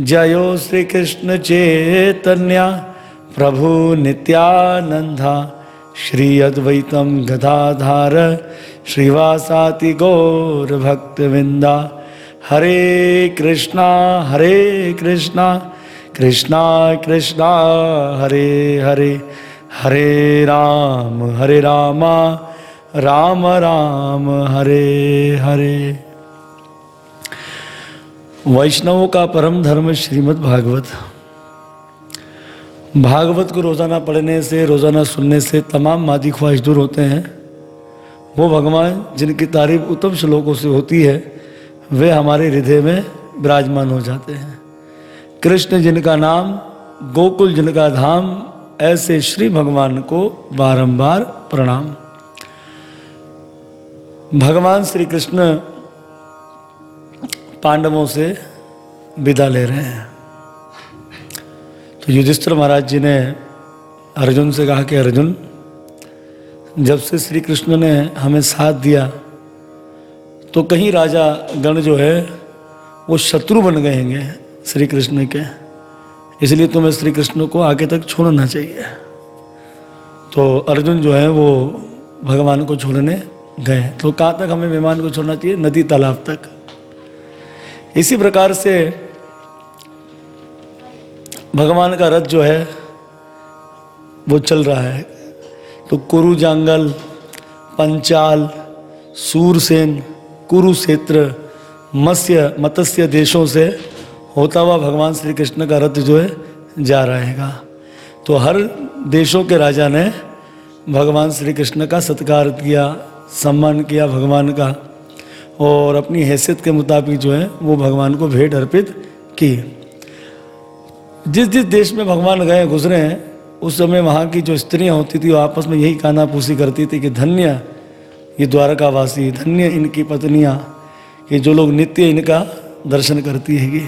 जयो श्री कृष्ण चैतन्य, प्रभु नित्यानंदा श्री अद्वैतम गदाधार, श्रीवासाति गौर भक्तविंदा हरे कृष्णा हरे कृष्णा कृष्णा कृष्णा, हरे हरे। हरे राम, हरे रामा, राम राम, हरे हरे। वैष्णवों का परम धर्म श्रीमद् भागवत। भागवत को रोज़ाना पढ़ने से, रोज़ाना सुनने से तमाम मादी ख्वाहिश दूर होते हैं। वो भगवान जिनकी तारीफ़ उत्तम श्लोकों से होती है, वे हमारे हृदय में विराजमान हो जाते हैं। कृष्ण जिनका नाम, गोकुल जिनका धाम, ऐसे श्री भगवान को बारंबार प्रणाम। भगवान श्री कृष्ण पांडवों से विदा ले रहे हैं। तो युधिष्ठिर महाराज जी ने अर्जुन से कहा कि अर्जुन, जब से श्री कृष्ण ने हमें साथ दिया तो कहीं राजा गण जो है, वो शत्रु बन गए हैं श्री कृष्ण के। इसलिए तुम्हें श्री कृष्ण को आगे तक छोड़ना चाहिए। तो अर्जुन जो है, वो भगवान को छोड़ने गए तो कहाँ तक हमें विमान को छोड़ना चाहिए? नदी तालाब तक। इसी प्रकार से भगवान का रथ जो है, वो चल रहा है। तो कुरु जंगल, पंचाल, सूरसेन कुरुक्षेत्र मत्स्य मत्स्य देशों से होता हुआ भगवान श्री कृष्ण का रथ जो है, जा रहेगा। तो हर देशों के राजा ने भगवान श्री कृष्ण का सत्कार किया, सम्मान किया, भगवान का और अपनी हैसियत के मुताबिक जो है, वो भगवान को भेंट अर्पित की। जिस जिस देश में भगवान गए, गुजरे हैं, उस समय वहाँ की जो स्त्रियाँ होती थी, वो आपस में यही काना पूसी करती थी कि धन्य ये द्वारकावासी, धन्य इनकी पत्नियाँ कि जो लोग नित्य इनका दर्शन करती हैगी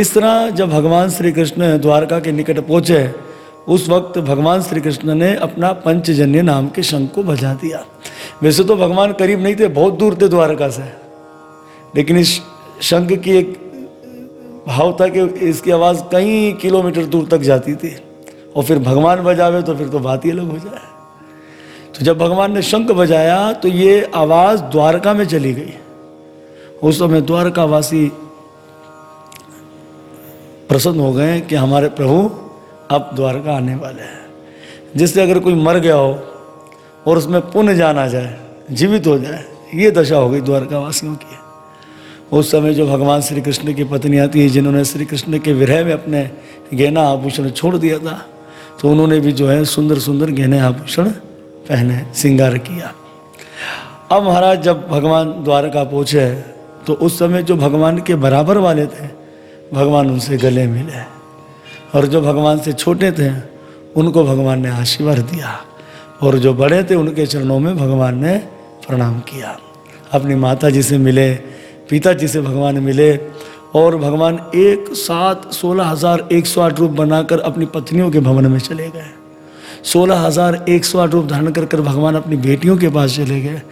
इस तरह जब भगवान श्री कृष्ण द्वारका के निकट पहुँचे उस वक्त भगवान श्री कृष्ण ने अपना पंचजन्य नाम के शंख को बजा दिया। वैसे तो भगवान करीब नहीं थे, बहुत दूर थे द्वारका से। लेकिन इस शंख की एक भाव था कि इसकी आवाज़ कई किलोमीटर दूर तक जाती थी। और फिर भगवान बजावे तो फिर तो बात ही अलग हो जाए। तो जब भगवान ने शंख बजाया तो ये आवाज़ द्वारका में चली गई। उस समय द्वारकावासी प्रसन्न हो गए कि हमारे प्रभु अब द्वारका आने वाले हैं। जिससे अगर कोई मर गया हो और उसमें पुण्य जान आ जाए, जीवित हो जाए, ये दशा हो गई द्वारकावासियों की। उस समय जो भगवान श्री कृष्ण की पत्नी आती है, जिन्होंने श्री कृष्ण के विरह में अपने गहना आभूषण छोड़ दिया था तो उन्होंने भी जो है सुंदर सुंदर गहने आभूषण पहने, श्रृंगार किया। अब महाराज जब भगवान द्वारका पहुँचे तो उस समय जो भगवान के बराबर वाले थे, भगवान उनसे गले मिले। और जो भगवान से छोटे थे, उनको भगवान ने आशीर्वाद दिया। और जो बड़े थे, उनके चरणों में भगवान ने प्रणाम किया। अपनी माता जी से मिले, पिताजी से भगवान मिले, और भगवान एक साथ सोलह हज़ार एक सौ आठ रूप बनाकर अपनी पत्नियों के भवन में चले गए। सोलह हज़ार एक सौ आठ रूप धारण कर कर भगवान अपनी बेटियों के पास चले गए।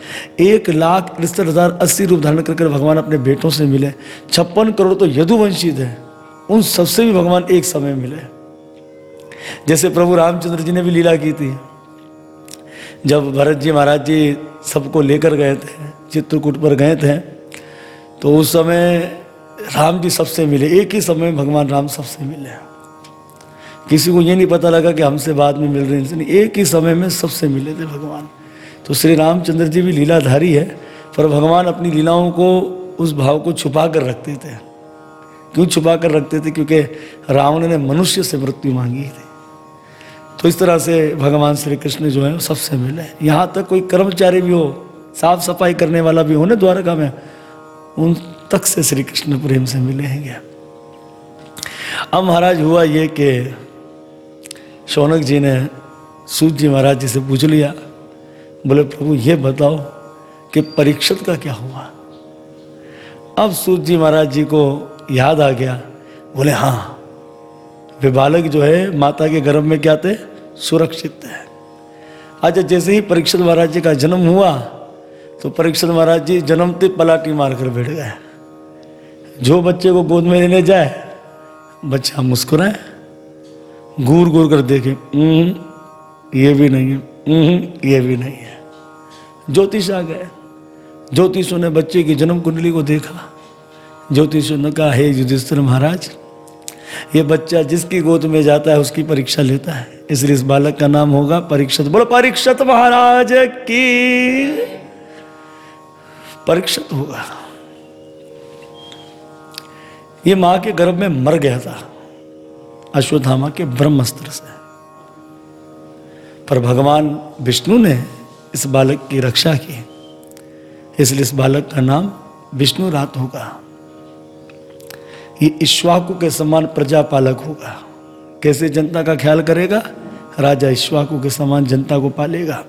एक लाख तिरसठ हज़ार अस्सी रूप धारण कर कर भगवान अपने बेटों से मिले। छप्पन करोड़ तो यदुवंशी थे उन सबसे भी भगवान एक समय मिले। जैसे प्रभु रामचंद्र जी ने भी लीला की थी। जब भरत जी महाराज जी सबको लेकर गए थे, चित्रकूट पर गए थे तो उस समय राम जी सबसे मिले। एक ही समय भगवान राम सबसे मिले। किसी को ये नहीं पता लगा कि हमसे बाद में मिल रहे हैं। नहीं एक ही समय में सबसे मिले थे भगवान। तो श्री रामचंद्र जी भी लीलाधारी है, पर भगवान अपनी लीलाओं को, उस भाव को छुपा कर रखते थे। क्यों छुपा कर रखते थे? क्योंकि रावण ने मनुष्य से मृत्यु मांगी थी। तो इस तरह से भगवान श्री कृष्ण जो है सबसे मिले। यहाँ तक कोई कर्मचारी भी हो साफ़ सफ़ाई करने वाला भी हो ना द्वारका में, उन तक से श्री कृष्ण प्रेम से मिले हैं क्या? अब महाराज, हुआ ये कि शौनक जी ने सूत जी महाराज जी से पूछ लिया, बोले, प्रभु, ये बताओ कि परीक्षित का क्या हुआ? अब सूत जी महाराज जी को याद आ गया। बोले हाँ वे बालक जो है माता के गर्भ में क्या थे? सुरक्षित थे। अच्छा जैसे ही परीक्षित महाराज जी का जन्म हुआ तो परीक्षित महाराज जी जन्मते पलाटी मारकर बैठ गए। जो बच्चे को गोद में लेने जाए बच्चा मुस्कुराए घूर घूर कर देखे "हम्म, ये भी नहीं है "हम्म, ये भी नहीं है। ज्योतिष आ गए। ज्योतिषों ने बच्चे की जन्म कुंडली को देखा। ज्योतिषों ने कहा, हे युधिष्ठिर महाराज, ये बच्चा जिसकी गोद में जाता है, उसकी परीक्षा लेता है। इसलिए इस बालक का नाम होगा परीक्षित। बोलो, परीक्षित महाराज की परीक्षित होगा। ये माँ के गर्भ में मर गया था, अश्वत्थामा के ब्रह्मस्त्र से। पर भगवान विष्णु ने इस बालक की रक्षा की। इसलिए इस बालक का नाम विष्णु रात होगा। ये ईश्वाकु के समान प्रजापालक होगा। कैसे जनता का ख्याल करेगा? राजा ईश्वाकु के समान जनता को पालेगा।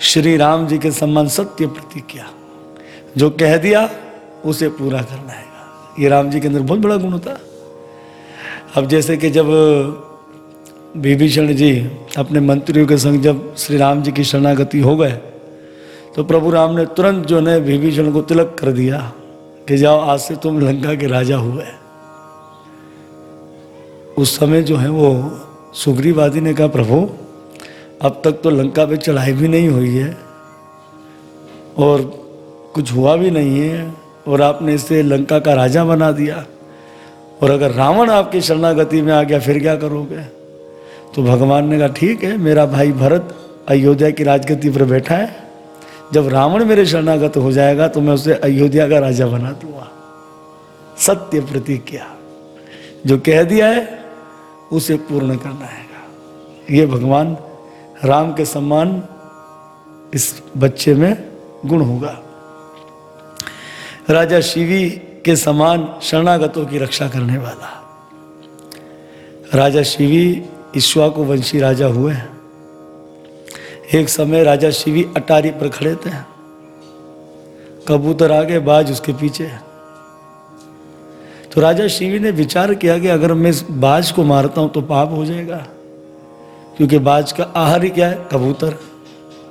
श्री राम जी के समान सत्य प्रतिज्ञा, जो कह दिया, उसे पूरा करना है। ये राम जी के अंदर बहुत बड़ा गुण था अब जैसे कि जब विभीषण जी अपने मंत्रियों के संग जब श्री राम जी की शरणागति हो गए तो प्रभु राम ने तुरंत जो है विभीषण को तिलक कर दिया। कि जाओ आज से तुम लंका के राजा हुए। उस समय जो है वो सुग्रीवादी ने कहा, प्रभु, अब तक तो लंका पे चढ़ाई भी नहीं हुई है और कुछ हुआ भी नहीं है और आपने इसे लंका का राजा बना दिया। और अगर रावण आपकी शरणागति में आ गया, फिर क्या करोगे? तो भगवान ने कहा, ठीक है, मेरा भाई भरत अयोध्या की राजगति पर बैठा है। जब रावण मेरे शरणागत हो जाएगा तो मैं उसे अयोध्या का राजा बना दूँगा। सत्य प्रतिज्ञा। जो कह दिया है, उसे पूर्ण करना है ये भगवान राम के सम्मान इस बच्चे में गुण होगा। राजा शिवी के समान शरणागतों की रक्षा करने वाला। राजा शिवी ईश्वा को वंशी राजा हुए एक समय राजा शिवी अटारी पर खड़े थे। कबूतर आगे, बाज उसके पीछे। तो राजा शिवी ने विचार किया कि अगर मैं इस बाज को मारता हूँ तो पाप हो जाएगा, क्योंकि बाज का आहार ही क्या है? कबूतर।